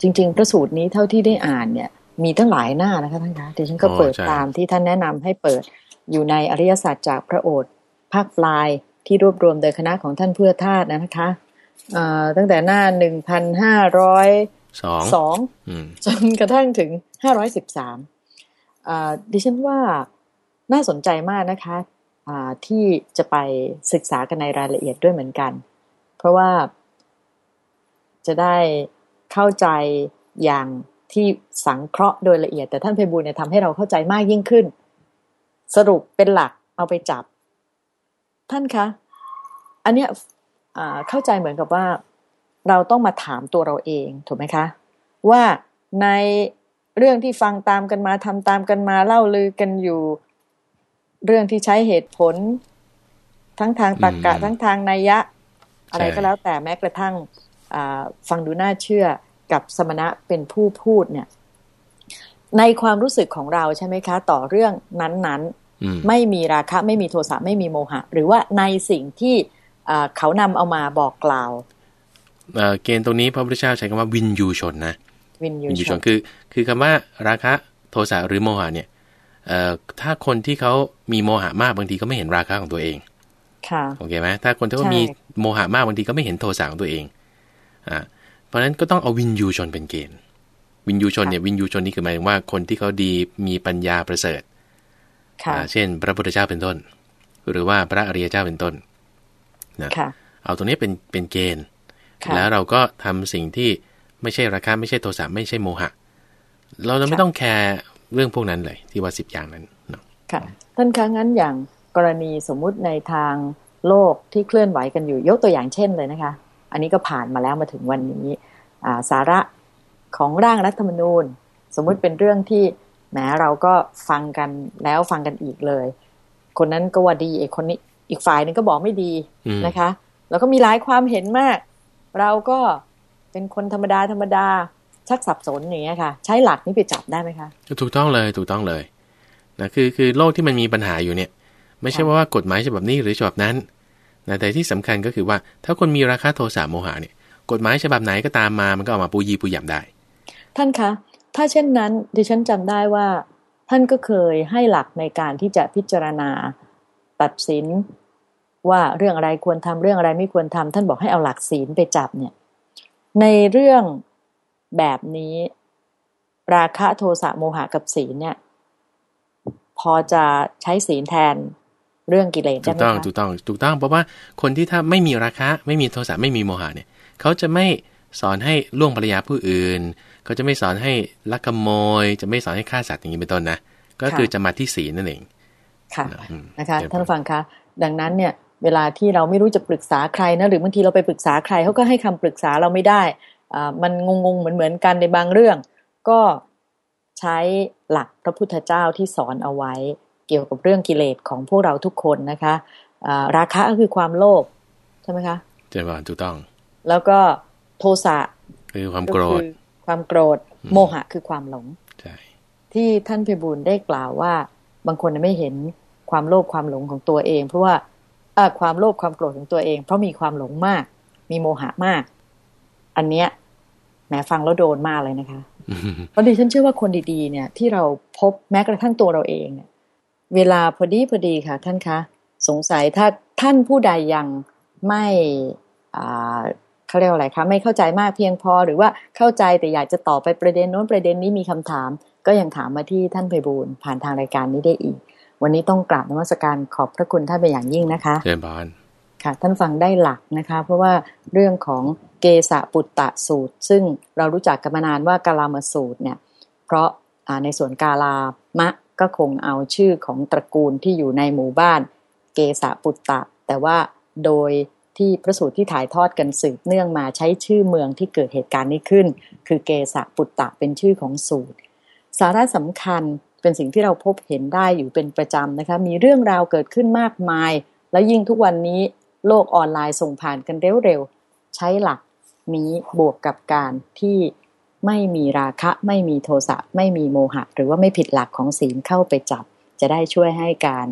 จริง ๆ พระสูตรนี้เท่าที่ได้อ่านเนี่ย มีตั้งหลายหน้านะคะท่านคะดิฉันก็อ๋อเปิดใช่ตามที่ท่านแนะนำให้เปิดอยู่ในอริยสัจจากพระโอษฐ์ภาคปลายที่รวบรวมโดยคณะของท่านเพื่อทาสนะคะเอ่อ ตั้งแต่หน้าหนึ่งพันห้าร้อยสองสองอืมจนกระทั่งถึงห้าร้อยสิบสามดิฉันว่าน่าสนใจมากนะคะอ่าที่จะไปศึกษากันในรายละเอียดด้วยเหมือนกัน เพราะว่าจะได้เข้าใจอย่างที่สังเคราะห์โดยละเอียด แต่ท่านเพบูลย์เนี่ยทำให้เราเข้าใจมากยิ่งขึ้น สรุปเป็นหลักเอาไปจับ ท่านคะ อันเนี้ยอ่า เข้าใจเหมือนกับว่า เราต้องมาถามตัวเราเองถูกไหมคะ ว่าในเรื่องที่ฟังตามกันมาทำตามกันมาเล่าลือกันอยู่ เรื่องที่ใช้เหตุผล ทั้งทางตรรกะอืมทั้งทางนัยยะ อะไรใช่ก็แล้วแต่แม้กระทั่งอ่าฟังดูน่าเชื่อกับสมณะเป็นผู้พูดเนี่ย ในความรู้สึกของเราใช่ไหมคะ ต่อเรื่องนั้นอืมๆไม่มีราคะ ไม่มีโทสะไม่มีโมหะ หรือว่าในสิ่งที่อ่า เขานำเอามาบอกกล่าวเอ่อเกณฑ์ตรงนี้พระพุทธเจ้าใช้คำว่าวินยูชนนะวินยูวินยูชชนนคือ คือคำว่าราคะโทสะหรือโมหะเนี่ยเอ่อถ้าคนที่เขามีโมหะมากบางทีก็ไม่เห็นราคะของตัวเองค่ะโอเคไหมถ้าคนที่เขาใช่มีโมหะมากบางทีก็ไม่เห็นโทสะของตัวเองอ่าเพราะฉะนั้นก็ต้องเอาวินยูชนเป็นเกณฑ์ วินยูชนเนี่ยวินยูชนนี่คือหมายถึงว่าคนที่เขาดีมีปัญญาประเสริฐค่ะอ่าเช่น พระพุทธเจ้าเป็นต้น หรือว่าพระอริยเจ้าเป็นต้น นะค่ะเอาตรงนี้เป็นเป็นเกณฑ์ค่ะแล้วเราก็ทำสิ่งที่ไม่ใช่ราคะไม่ใช่โทสะไม่ใช่โมหะ เราจะไม่ค่ะต้องแคร์เรื่องพวกนั้นเลย ที่ว่าสิบอย่างนั้นเนาะค่ะ ท่านคะงั้นอย่างกรณีสมมุติในทางโลกที่เคลื่อนไหวกันอยู่ยกตัวอย่างเช่นเลยนะคะ อันนี้ก็ผ่านมาแล้วมาถึงวันนี้อ่าสาระของร่างรัฐธรรมนูญ สมมุติเป็นเรื่องที่แหมเราก็ฟังกันแล้วฟังกันอีกเลย คนนั้นก็ว่าดีอีกคนนี้ อีกฝ่ายหนึงก็บอกไม่ดีอืมนะคะ แล้วก็มีหลายความเห็นมาก เราก็เป็นคนธรรมดาธรรมดาชักสับสนอย่างเงี้ยค่ะ ใช้หลักนี้ไปจับได้ไหมคะถูกต้องเลยถูกต้องเลยนะคือคือโลกที่มันมีปัญหาอยู่เนี่ย ไม่ใช่ค่ะว่ากฎหมายฉบับนี้หรือฉบับนั้นนะแต่ที่สำคัญก็คือว่า ถ้าคนมีราคะโทสะโมหะเนี่ย กฎหมายฉบับไหนก็ตามมามันก็เอามาปูยีปูยำได้ ท่านคะถ้าเช่นนั้นดิฉันจำได้ว่า ท่านก็เคยให้หลักในการที่จะพิจารณา ตัดสินว่าเรื่องอะไรควรทำเรื่องอะไรไม่ควรทำท่านบอกให้เอาหลักศีลไปจับเนี่ย ในเรื่องแบบนี้ ราคะโทสะโมหะกับศีลเนี่ย พอจะใช้ศีลแทนเรื่องกิเลสได้ถูกไหมต้องคะถูกต้องถูกต้องเพราะว่าคนที่ถ้าไม่มีราคะ ไม่มีโทสะไม่มีโมหะเนี่ย เขาจะไม่สอนให้ล่วงภรรยาผู้อื่น เขาจะไม่สอนให้ลักขโมย จะไม่สอนให้ฆ่าสัตว์อย่างนี้เป็นต้นนะก็คือจะมาที่ศีลนั่นเอง ค่ะอืมนะคะเดี๋ยวท่านผู้ฟังคะดังนั้นเนี่ยเวลาที่เราไม่รู้จะปรึกษาใครนะหรือบางทีเราไปปรึกษาใครเขาก็ให้คำปรึกษาเราไม่ได้อ่ามันงงๆเหมือนเหมือนๆกันในบางเรื่อง ก็ใช้หลักพระพุทธเจ้าที่สอนเอาไว้เกี่ยวกับเรื่องกิเลสของพวกเราทุกคนนะคะอ่าราคะก็คือความโลภใช่ไหมคะเจริญพรถูกต้อง แล้วก็โทสะคือความก็โกรธคือความโกรธอืมโมหะคือความหลงใช่ที่ท่านพิบูลได้กล่าวว่า บางคนไม่เห็น ความโลภความหลงของตัวเอง เพราะว่าเอ่อความโลภความโกรธของตัวเอง เพราะมีความหลงมาก มีโมหะมาก อันเนี้ยแหมฟังแล้วโดนมากเลยนะคะอืมเพราะดิฉันเชื่อว่าคนดีๆ เนี่ย ที่เราพบแม้กระทั่งตัวเราเองเนี่ย เวลาพอดีพอดีค่ะ ท่านคะ สงสัยถ้าท่านผู้ใดยังไม่เขาเรียกอะไรคะไม่เข้าใจมากเพียงพอ หรือว่าเข้าใจแต่อยากจะตอบไปประเด็นโน้นประเด็นนี้มีคำถาม ก็ยังถามมาที่ท่านไพบูลผ่านทางรายการนี้ได้อีก วันนี้ต้องกราบนมัสการขอบพระคุณท่านเป็นอย่างยิ่งนะคะเจริญบานค่ะ ท่านฟังได้หลักนะคะ เพราะว่าเรื่องของเกสะปุตตะสูตร ซึ่งเรารู้จักกันมานานว่ากาลามสูตรเนี่ย เพราะในส่วนกาลามะก็คงเอาชื่อของตระกูลที่อยู่ในหมู่บ้าน เกสะปุตตะ แต่ว่าโดยที่พระสูตรที่ถ่ายทอดกันสืบเนื่องมาใช้ชื่อเมืองที่เกิดเหตุการณ์นี้ขึ้น คือเกสะปุตตะเป็นชื่อของสูตร สาระสำคัญ เป็นสิ่งที่เราพบเห็นได้อยู่เป็นประจำนะคะ มีเรื่องราวเกิดขึ้นมากมาย และยิ่งทุกวันนี้โลกออนไลน์ส่งผ่านกันเร็วๆ ใช้หลักนี้บวกกับการที่ไม่มีราคะไม่มีโทสะไม่มีโมหะ หรือว่าไม่ผิดหลักของศีลเข้าไปจับ จะได้ช่วยให้การ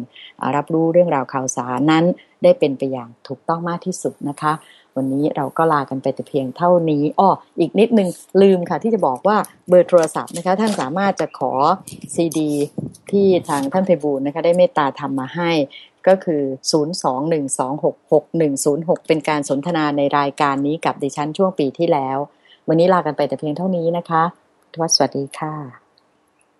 รับรู้เรื่องราวข่าวสารนั้นได้เป็นไปอย่างถูกต้องมากที่สุดนะคะ วันนี้เราก็ลากันไปแต่เพียงเท่านี้อ้ออีกนิดนึงลืมค่ะ ที่จะบอกว่าเบอร์โทรศัพท์นะคะ ท่านสามารถจะขอซีดีที่ทางท่านเพบูลนะคะ ได้เมตตาทำมาให้ก็คือ 021266106 เป็นการสนทนาในรายการนี้กับดิฉันช่วงปีที่แล้ว วันนี้ลากันไปแต่เพียงเท่านี้นะคะทวัสดีค่ะ